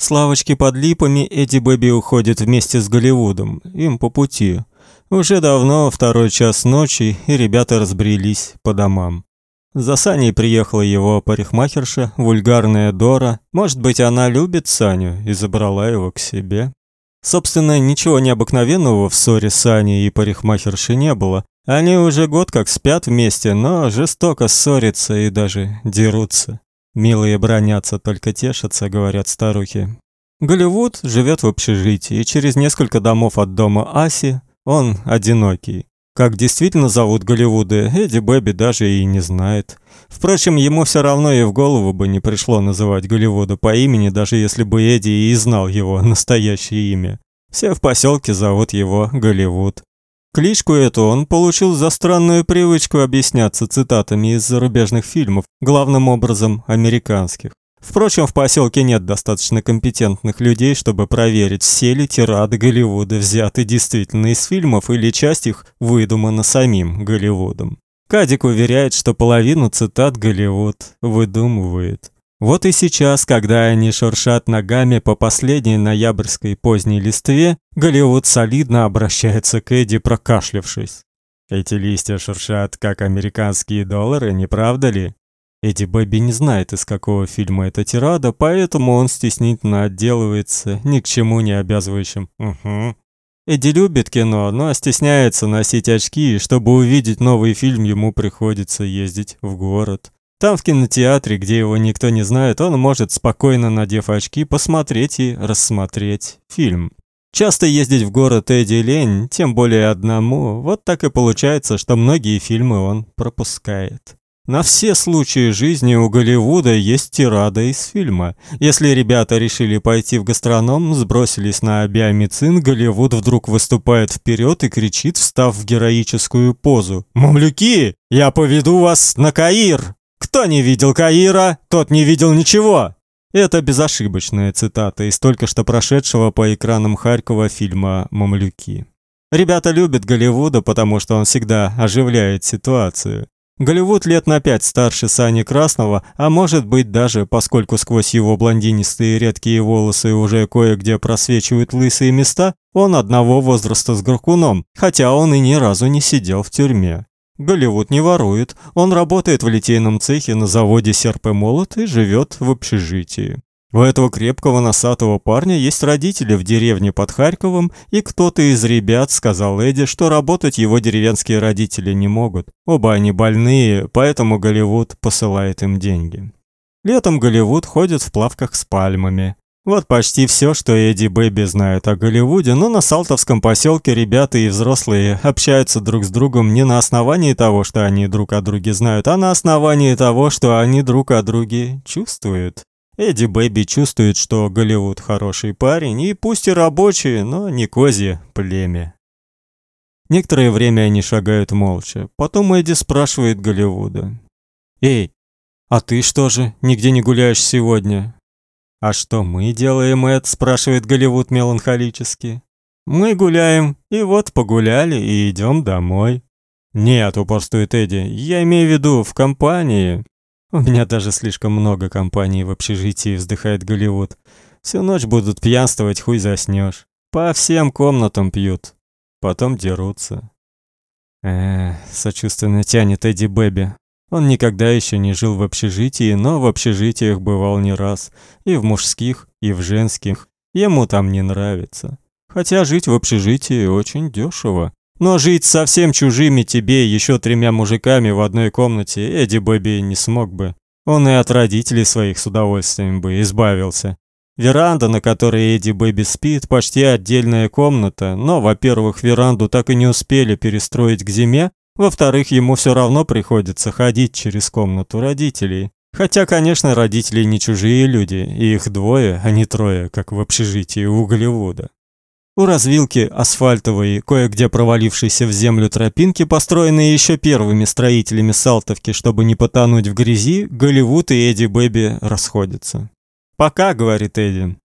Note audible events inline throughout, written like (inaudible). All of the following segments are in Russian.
С лавочки под липами Эдди Бэби уходит вместе с Голливудом. Им по пути. Уже давно второй час ночи, и ребята разбрелись по домам. За Саней приехала его парикмахерша, вульгарная Дора. Может быть, она любит Саню и забрала его к себе. Собственно, ничего необыкновенного в ссоре Сани и парикмахерши не было. Они уже год как спят вместе, но жестоко ссорятся и даже дерутся. Милые бронятся, только тешатся, говорят старухи. Голливуд живет в общежитии, и через несколько домов от дома Аси он одинокий. Как действительно зовут Голливуда, Эдди Бэби даже и не знает. Впрочем, ему все равно и в голову бы не пришло называть Голливуда по имени, даже если бы Эдди и знал его (laughs) настоящее имя. Все в поселке зовут его Голливуд. Кличку эту он получил за странную привычку объясняться цитатами из зарубежных фильмов, главным образом американских. Впрочем, в поселке нет достаточно компетентных людей, чтобы проверить, все ли тирады Голливуда взяты действительно из фильмов или часть их выдумана самим Голливудом. Кадик уверяет, что половину цитат Голливуд выдумывает. Вот и сейчас, когда они шуршат ногами по последней ноябрьской поздней листве, Голливуд солидно обращается к Эдди, прокашлявшись. Эти листья шуршат, как американские доллары, не правда ли? Эдди Бэби не знает, из какого фильма эта тирада, поэтому он стеснительно отделывается ни к чему не обязывающим «угу». Эдди любит кино, но стесняется носить очки, и чтобы увидеть новый фильм, ему приходится ездить в город. Там в кинотеатре, где его никто не знает, он может спокойно, надев очки, посмотреть и рассмотреть фильм. Часто ездить в город Эдди лень, тем более одному. Вот так и получается, что многие фильмы он пропускает. На все случаи жизни у Голливуда есть тирада из фильма. Если ребята решили пойти в гастроном, сбросились на биомицин, Голливуд вдруг выступает вперед и кричит, встав в героическую позу: "Мамлюки, я поведу вас на Каир!" Кто не видел Каира, тот не видел ничего. Это безошибочная цитата из только что прошедшего по экранам Харькова фильма Мамлюки. Ребята любят Голливуда, потому что он всегда оживляет ситуацию. Голливуд лет на пять старше Сани Красного, а может быть даже, поскольку сквозь его блондинистые редкие волосы уже кое-где просвечивают лысые места, он одного возраста с Горкуном, хотя он и ни разу не сидел в тюрьме. Голливуд не ворует. Он работает в литейном цехе на заводе Серп и Молот и живет в общежитии. У этого крепкого носатого парня есть родители в деревне под Харьковом, и кто-то из ребят сказал Эдди, что работать его деревенские родители не могут. Оба они больные, поэтому Голливуд посылает им деньги. Летом Голливуд ходит в плавках с пальмами. Вот почти все, что Эдди Бэби знает о Голливуде, но на Салтовском поселке ребята и взрослые общаются друг с другом не на основании того, что они друг о друге знают, а на основании того, что они друг о друге чувствуют. Эдди Бэби чувствует, что Голливуд хороший парень, и пусть и рабочий, но не козье племя. Некоторое время они шагают молча. Потом Эдди спрашивает Голливуда: "Эй, а ты что же, нигде не гуляешь сегодня?" «А что мы делаем, Эд?» – спрашивает Голливуд меланхолически. «Мы гуляем, и вот погуляли, и идем домой». «Нет», – упорствует Эдди, – «я имею в виду в компании». «У меня даже слишком много компаний в общежитии», – вздыхает Голливуд. «Всю ночь будут пьянствовать, хуй заснешь. По всем комнатам пьют. Потом дерутся». Эх, сочувственно тянет Эдди Бэби. Он никогда еще не жил в общежитии, но в общежитиях бывал не раз, и в мужских, и в женских. Ему там не нравится. Хотя жить в общежитии очень дешево. Но жить с совсем чужими тебе еще тремя мужиками в одной комнате Эдди Бэби не смог бы. Он и от родителей своих с удовольствием бы избавился. Веранда, на которой Эдди Бэби спит, почти отдельная комната, но, во-первых, веранду так и не успели перестроить к зиме, во-вторых, ему все равно приходится ходить через комнату родителей. Хотя, конечно, родители не чужие люди, и их двое, а не трое, как в общежитии у Голливуда. У развилки асфальтовой, кое-где провалившейся в землю тропинки, построенные еще первыми строителями Салтовки, чтобы не потонуть в грязи, Голливуд и Эдди Бэби расходятся. «Пока», — говорит Эдди.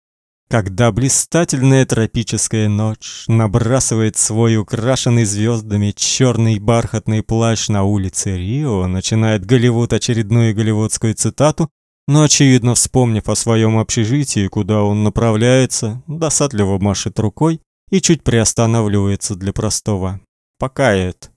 Когда блистательная тропическая ночь набрасывает свой украшенный звездами черный бархатный плащ на улице Рио, начинает Голливуд очередную голливудскую цитату, но очевидно, вспомнив о своем общежитии, куда он направляется, досадливо машет рукой и чуть приостанавливается для простого. Покает.